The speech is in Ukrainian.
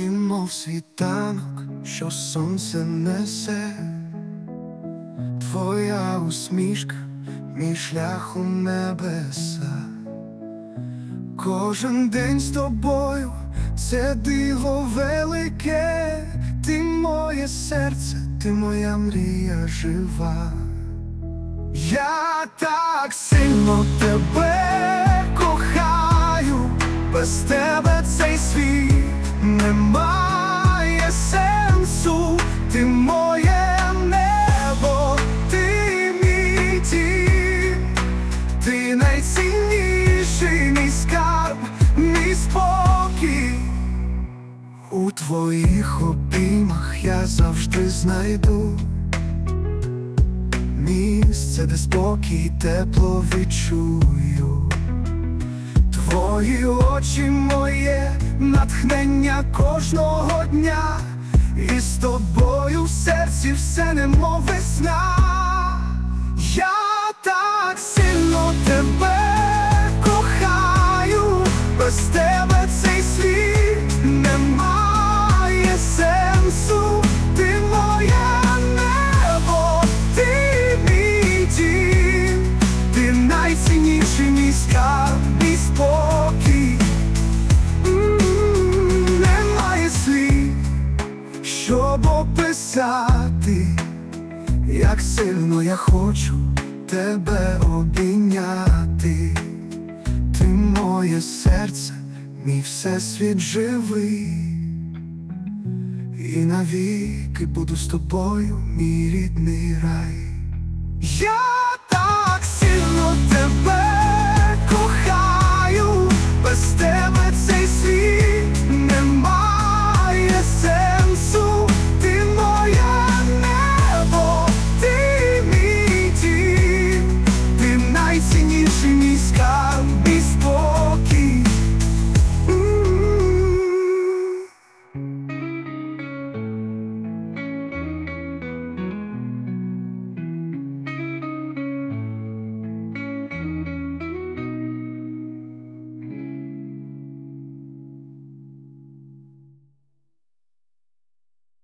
мов світанок, що сонце несе, твоя усмішка, мій шлях у небеса. Кожен день з тобою це диво велике, ти моє серце, ти моя мрія жива. Я так сильно тебе твоїх обіймах я завжди знайду місце, де спокій тепло відчую. Твої очі моє натхнення кожного дня, і з тобою в серці все немов весна. Щоб описати, як сильно я хочу тебе обійняти. Ти моє серце, мій всесвіт живий. І навіки буду з тобою, мій рідний рай. Я